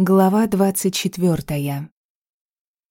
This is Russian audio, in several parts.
Глава двадцать четвертая.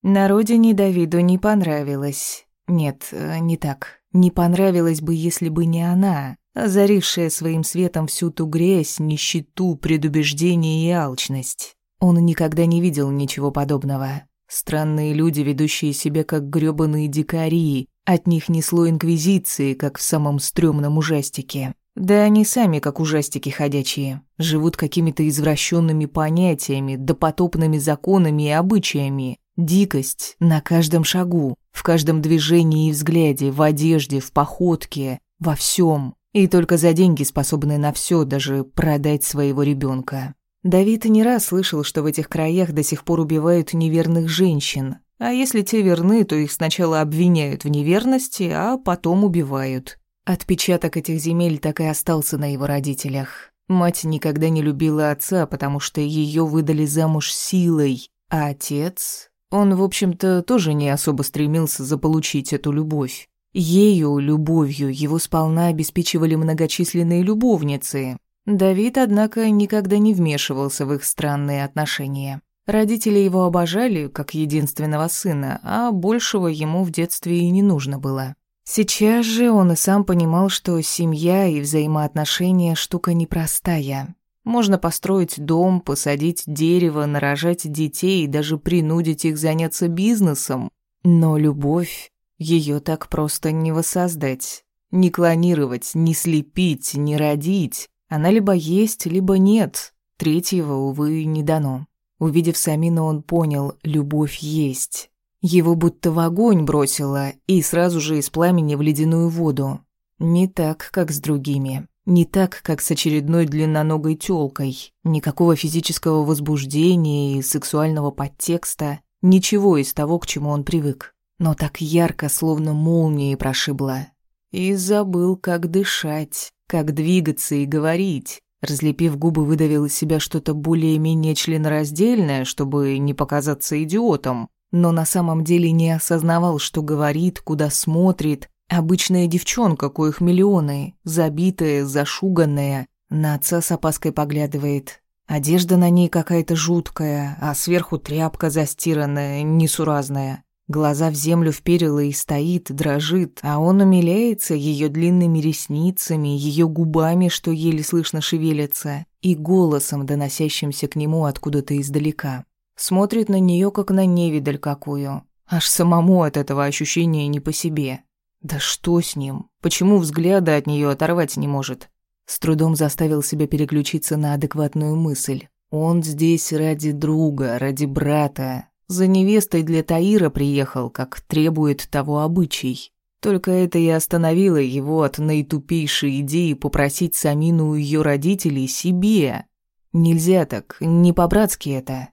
На родине Давиду не понравилось. Нет, э, не так. Не понравилось бы, если бы не она, озарившая своим светом всю ту грязь, нищету, предубеждение и алчность. Он никогда не видел ничего подобного. Странные люди, ведущие себя как грёбаные дикари, от них несло инквизиции, как в самом стрёмном ужастике. Да они сами, как ужастики ходячие, живут какими-то извращенными понятиями, допотопными законами и обычаями. Дикость на каждом шагу, в каждом движении и взгляде, в одежде, в походке, во всем. И только за деньги способны на все, даже продать своего ребенка. Давид не раз слышал, что в этих краях до сих пор убивают неверных женщин. А если те верны, то их сначала обвиняют в неверности, а потом убивают. Отпечаток этих земель так и остался на его родителях. Мать никогда не любила отца, потому что ее выдали замуж силой, а отец... Он, в общем-то, тоже не особо стремился заполучить эту любовь. Ею, любовью, его сполна обеспечивали многочисленные любовницы. Давид, однако, никогда не вмешивался в их странные отношения. Родители его обожали, как единственного сына, а большего ему в детстве и не нужно было. Сейчас же он и сам понимал, что семья и взаимоотношения штука непростая. Можно построить дом, посадить дерево, нарожать детей и даже принудить их заняться бизнесом. Но любовь, ее так просто не воссоздать. Не клонировать, не слепить, не родить. Она либо есть, либо нет. Третьего, увы, не дано. Увидев Самину, он понял, любовь есть. Его будто в огонь бросило и сразу же из пламени в ледяную воду. Не так, как с другими. Не так, как с очередной длинноногой тёлкой. Никакого физического возбуждения и сексуального подтекста. Ничего из того, к чему он привык. Но так ярко, словно молнией прошибло. И забыл, как дышать, как двигаться и говорить. Разлепив губы, выдавил из себя что-то более-менее членораздельное, чтобы не показаться идиотом но на самом деле не осознавал, что говорит, куда смотрит. Обычная девчонка, коих миллионы, забитая, зашуганная, на отца с опаской поглядывает. Одежда на ней какая-то жуткая, а сверху тряпка застиранная, несуразная. Глаза в землю вперила и стоит, дрожит, а он умиляется ее длинными ресницами, ее губами, что еле слышно шевелятся, и голосом, доносящимся к нему откуда-то издалека. Смотрит на нее как на невидаль какую. Аж самому от этого ощущения не по себе. Да что с ним? Почему взгляда от нее оторвать не может? С трудом заставил себя переключиться на адекватную мысль. Он здесь ради друга, ради брата. За невестой для Таира приехал, как требует того обычай. Только это и остановило его от наитупейшей идеи попросить Самину ее родителей себе. Нельзя так, не по-братски это.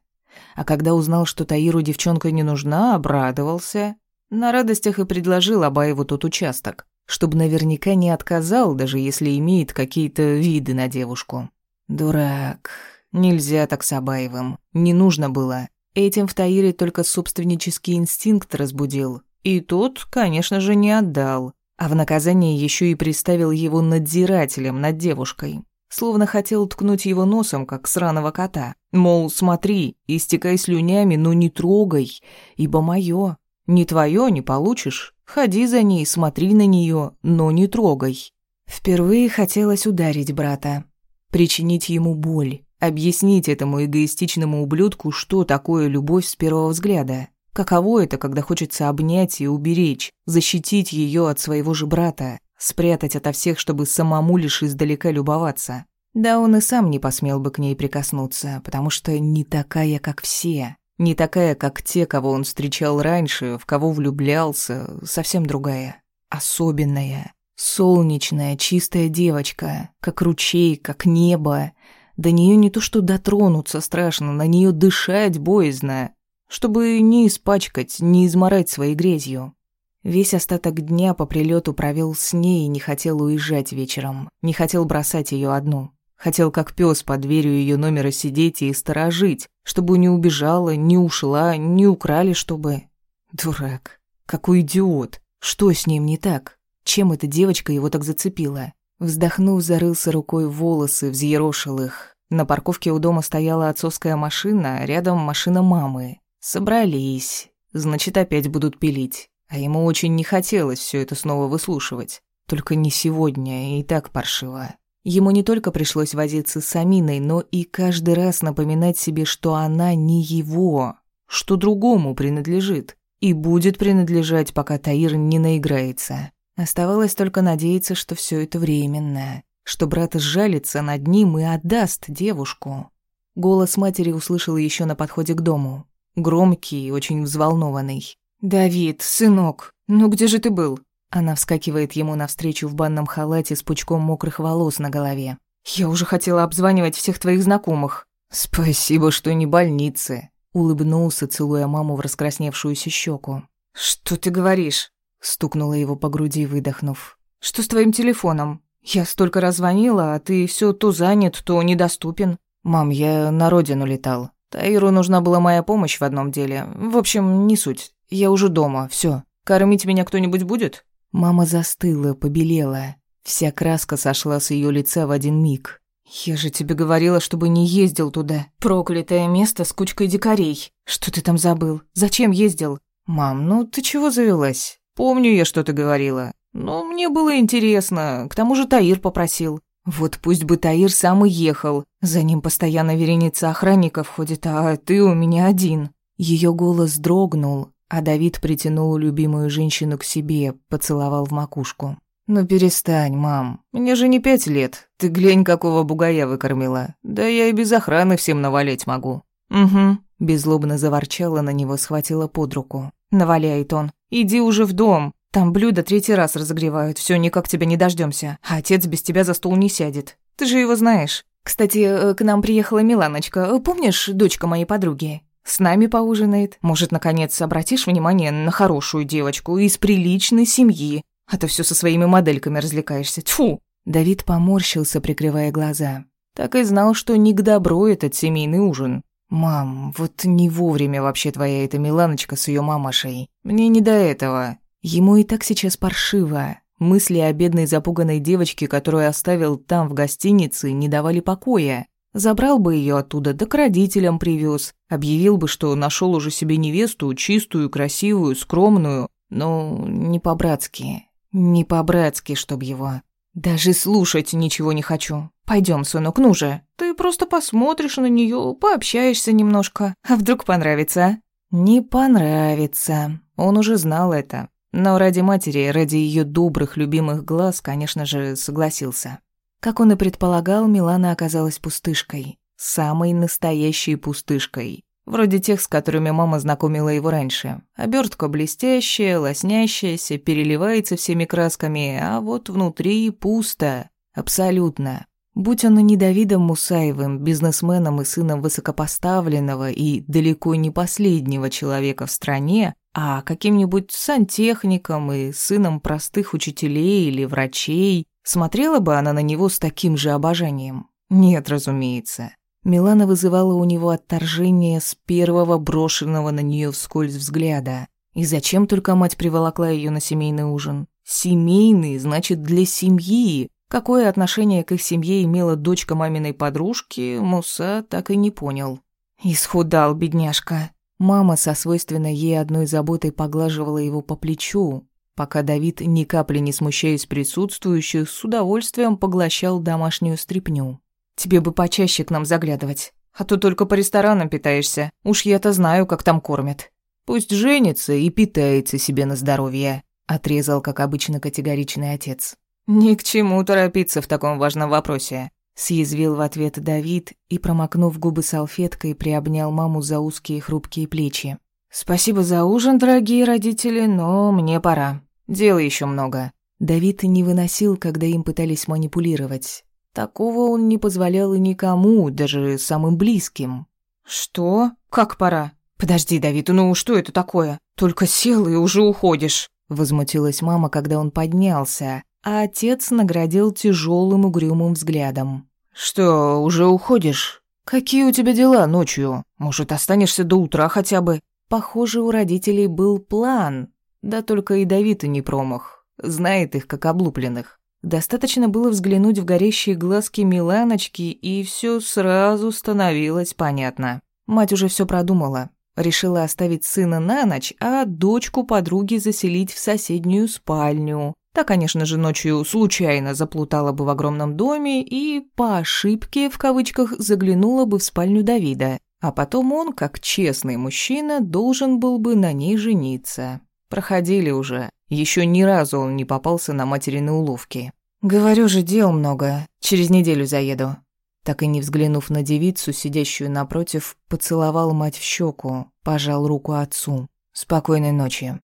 А когда узнал, что Таиру девчонка не нужна, обрадовался. На радостях и предложил Абаеву тот участок, чтобы наверняка не отказал, даже если имеет какие-то виды на девушку. Дурак. Нельзя так с Абаевым. Не нужно было. Этим в Таире только собственнический инстинкт разбудил. И тот, конечно же, не отдал. А в наказание еще и приставил его надзирателем над девушкой словно хотел ткнуть его носом, как сраного кота. Мол, смотри, истекай слюнями, но не трогай, ибо мое. Не твое не получишь. Ходи за ней, смотри на нее, но не трогай. Впервые хотелось ударить брата, причинить ему боль, объяснить этому эгоистичному ублюдку, что такое любовь с первого взгляда. Каково это, когда хочется обнять и уберечь, защитить ее от своего же брата, спрятать ото всех, чтобы самому лишь издалека любоваться. Да он и сам не посмел бы к ней прикоснуться, потому что не такая, как все. Не такая, как те, кого он встречал раньше, в кого влюблялся, совсем другая. Особенная. Солнечная, чистая девочка, как ручей, как небо. До нее не то что дотронуться страшно, на нее дышать боязно, чтобы не испачкать, не изморать своей грязью. Весь остаток дня по прилету провел с ней и не хотел уезжать вечером. Не хотел бросать ее одну. Хотел как пес под дверью ее номера сидеть и сторожить, чтобы не убежала, не ушла, не украли, чтобы... Дурак. Какой идиот. Что с ним не так? Чем эта девочка его так зацепила? Вздохнув, зарылся рукой в волосы, взъерошил их. На парковке у дома стояла отцовская машина, а рядом машина мамы. Собрались. Значит, опять будут пилить. А ему очень не хотелось все это снова выслушивать. Только не сегодня, и так паршиво. Ему не только пришлось возиться с Аминой, но и каждый раз напоминать себе, что она не его, что другому принадлежит и будет принадлежать, пока Таир не наиграется. Оставалось только надеяться, что все это временно, что брат сжалится над ним и отдаст девушку. Голос матери услышал еще на подходе к дому. Громкий, очень взволнованный. «Давид, сынок, ну где же ты был?» Она вскакивает ему навстречу в банном халате с пучком мокрых волос на голове. «Я уже хотела обзванивать всех твоих знакомых». «Спасибо, что не больницы», — улыбнулся, целуя маму в раскрасневшуюся щеку. «Что ты говоришь?» — стукнула его по груди, выдохнув. «Что с твоим телефоном? Я столько раз звонила, а ты все то занят, то недоступен». «Мам, я на родину летал. Таиру нужна была моя помощь в одном деле. В общем, не суть. Я уже дома, все. Кормить меня кто-нибудь будет?» Мама застыла, побелела. Вся краска сошла с ее лица в один миг. «Я же тебе говорила, чтобы не ездил туда. Проклятое место с кучкой дикарей. Что ты там забыл? Зачем ездил?» «Мам, ну ты чего завелась? Помню я, что ты говорила. Но мне было интересно. К тому же Таир попросил. Вот пусть бы Таир сам и ехал. За ним постоянно вереница охранников ходит, а ты у меня один». Ее голос дрогнул, а Давид притянул любимую женщину к себе, поцеловал в макушку. «Ну перестань, мам. Мне же не пять лет. Ты глянь, какого бугая выкормила. Да я и без охраны всем навалять могу». «Угу», — беззлобно заворчала на него, схватила под руку. Наваляет он. «Иди уже в дом. Там блюда третий раз разогревают. Все, никак тебя не дождемся. А отец без тебя за стол не сядет. Ты же его знаешь. Кстати, э, к нам приехала Миланочка. Помнишь, дочка моей подруги? С нами поужинает. Может, наконец, обратишь внимание на хорошую девочку из приличной семьи, а то все со своими модельками развлекаешься. Тьфу!» Давид поморщился, прикрывая глаза. Так и знал, что не к добру этот семейный ужин. «Мам, вот не вовремя вообще твоя эта Миланочка с ее мамашей. Мне не до этого». Ему и так сейчас паршиво. Мысли о бедной запуганной девочке, которую оставил там в гостинице, не давали покоя. Забрал бы ее оттуда, да к родителям привез. Объявил бы, что нашел уже себе невесту, чистую, красивую, скромную. Но не по-братски. Не по-братски, чтоб его. Даже слушать ничего не хочу. Пойдем, сынок, ну же. Ты просто посмотришь на нее, пообщаешься немножко. А вдруг понравится, а? Не понравится. Он уже знал это. Но ради матери, ради ее добрых, любимых глаз, конечно же, согласился. Как он и предполагал, Милана оказалась пустышкой. Самой настоящей пустышкой. Вроде тех, с которыми мама знакомила его раньше. Обертка блестящая, лоснящаяся, переливается всеми красками, а вот внутри пусто. Абсолютно. Будь он не Давидом Мусаевым, бизнесменом и сыном высокопоставленного и далеко не последнего человека в стране, а каким-нибудь сантехником и сыном простых учителей или врачей, Смотрела бы она на него с таким же обожанием? Нет, разумеется. Милана вызывала у него отторжение с первого брошенного на нее вскользь взгляда. И зачем только мать приволокла ее на семейный ужин? Семейный, значит, для семьи. Какое отношение к их семье имела дочка маминой подружки, Муса так и не понял. Исхудал, бедняжка. Мама со свойственной ей одной заботой поглаживала его по плечу, пока Давид, ни капли не смущаясь присутствующих, с удовольствием поглощал домашнюю стряпню. «Тебе бы почаще к нам заглядывать, а то только по ресторанам питаешься. Уж я-то знаю, как там кормят». «Пусть женится и питается себе на здоровье», — отрезал, как обычно, категоричный отец. «Ни к чему торопиться в таком важном вопросе», — съязвил в ответ Давид и, промокнув губы салфеткой, приобнял маму за узкие хрупкие плечи. «Спасибо за ужин, дорогие родители, но мне пора. Дела еще много». Давид не выносил, когда им пытались манипулировать. Такого он не позволял и никому, даже самым близким. «Что? Как пора? Подожди, Давид, ну что это такое? Только сел и уже уходишь», — возмутилась мама, когда он поднялся, а отец наградил тяжелым угрюмым взглядом. «Что, уже уходишь? Какие у тебя дела ночью? Может, останешься до утра хотя бы?» Похоже, у родителей был план. Да только Давид не промах. Знает их как облупленных. Достаточно было взглянуть в горящие глазки Миланочки, и все сразу становилось понятно. Мать уже все продумала. Решила оставить сына на ночь, а дочку подруги заселить в соседнюю спальню. Та, конечно же, ночью случайно заплутала бы в огромном доме и по ошибке, в кавычках, заглянула бы в спальню Давида. А потом он, как честный мужчина, должен был бы на ней жениться. Проходили уже. Еще ни разу он не попался на материны уловки. «Говорю же, дел много. Через неделю заеду». Так и не взглянув на девицу, сидящую напротив, поцеловал мать в щеку, пожал руку отцу. «Спокойной ночи».